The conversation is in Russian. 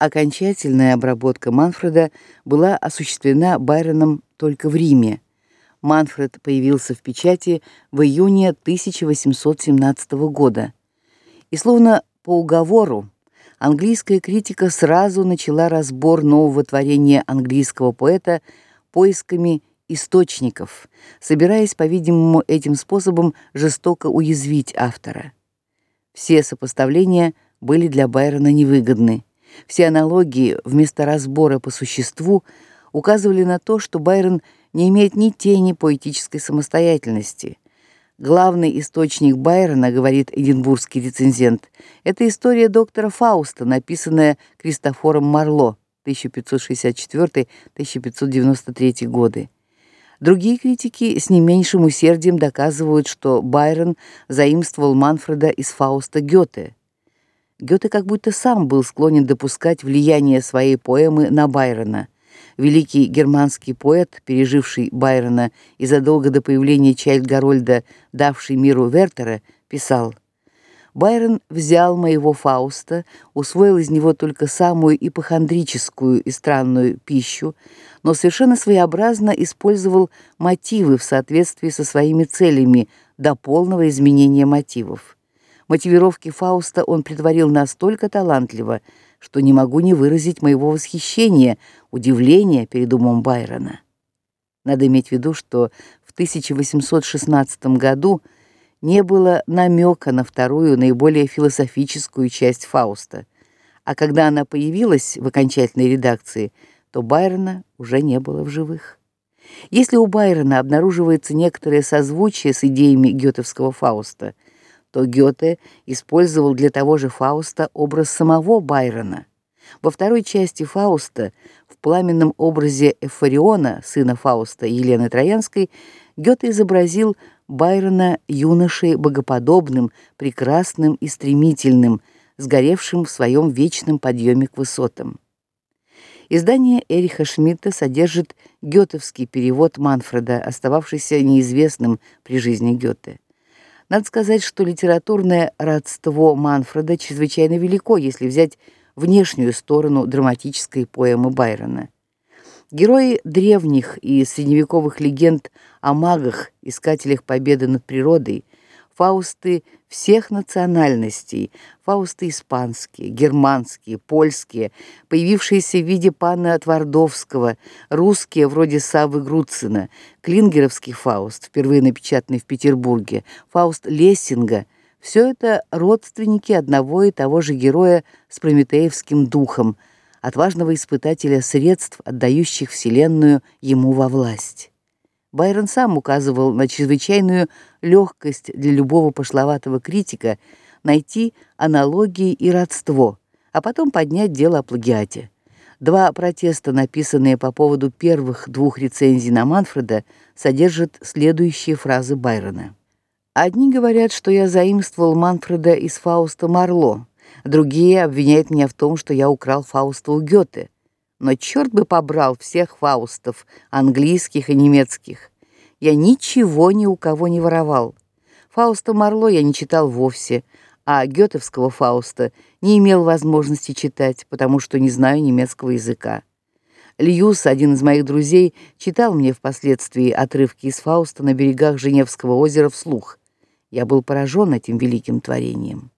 Окончательная обработка Манфреда была осуществлена Байроном только в Риме. Манфред появился в печати в июне 1817 года. И словно по уговору английская критика сразу начала разбор нового творения английского поэта поисками источников, собираясь, по-видимому, этим способом жестоко уязвить автора. Все сопоставления были для Байрона невыгодны. Все аналогии вместо разбора по существу указывали на то, что Байрон не имеет ни тени поэтической самостоятельности. Главный источник Байрона, говорит эдинбургский рецензент, это история доктора Фауста, написанная Кристофором Марло 1564-1593 годы. Другие критики с не меньшим усердием доказывают, что Байрон заимствовал Манфреда из Фауста Гёте. Гёте как будто сам был склонен допускать влияние своей поэмы на Байрона. Великий германский поэт, переживший Байрона и задолго до появления Чайльд-Гарольда давший миру Вертера, писал: Байрон взял моего Фауста, усвоил из него только самую ипохондрическую и странную пищу, но совершенно своеобразно использовал мотивы в соответствии со своими целями до полного изменения мотивов. Мотивировки Фауста он притворил настолько талантливо, что не могу не выразить моего восхищения, удивления перед умом Байрона. Надо иметь в виду, что в 1816 году не было намека на вторую, наиболее философическую часть Фауста, а когда она появилась в окончательной редакции, то Байрона уже не было в живых. Если у Байрона обнаруживается некоторое созвучие с идеями гётевского Фауста – то Гёте использовал для того же Фауста образ самого Байрона. Во второй части Фауста, в пламенном образе Эвфориона, сына Фауста Елены Троянской, Гёте изобразил Байрона юношей богоподобным, прекрасным и стремительным, сгоревшим в своем вечном подъеме к высотам. Издание Эриха Шмидта содержит гётовский перевод Манфреда, остававшийся неизвестным при жизни Гёте. Надо сказать, что литературное родство Манфреда чрезвычайно велико, если взять внешнюю сторону драматической поэмы Байрона. Герои древних и средневековых легенд о магах, искателях победы над природой, фаусты всех национальностей, фаусты испанские, германские, польские, появившиеся в виде пана Твардовского, русские вроде Савы Груцина, клингеровский фауст, впервые напечатанный в Петербурге, фауст Лессинга — все это родственники одного и того же героя с прометеевским духом, отважного испытателя средств, отдающих вселенную ему во власть. Байрон сам указывал на чрезвычайную легкость для любого пошловатого критика найти аналогии и родство, а потом поднять дело о плагиате. Два протеста, написанные по поводу первых двух рецензий на Манфреда, содержат следующие фразы Байрона. Одни говорят, что я заимствовал Манфреда из Фауста Марло, другие обвиняют меня в том, что я украл Фауста у Гёте но черт бы побрал всех фаустов, английских и немецких. Я ничего ни у кого не воровал. Фауста Марло я не читал вовсе, а гётевского Фауста не имел возможности читать, потому что не знаю немецкого языка. Льюис, один из моих друзей, читал мне впоследствии отрывки из Фауста на берегах Женевского озера вслух. Я был поражен этим великим творением.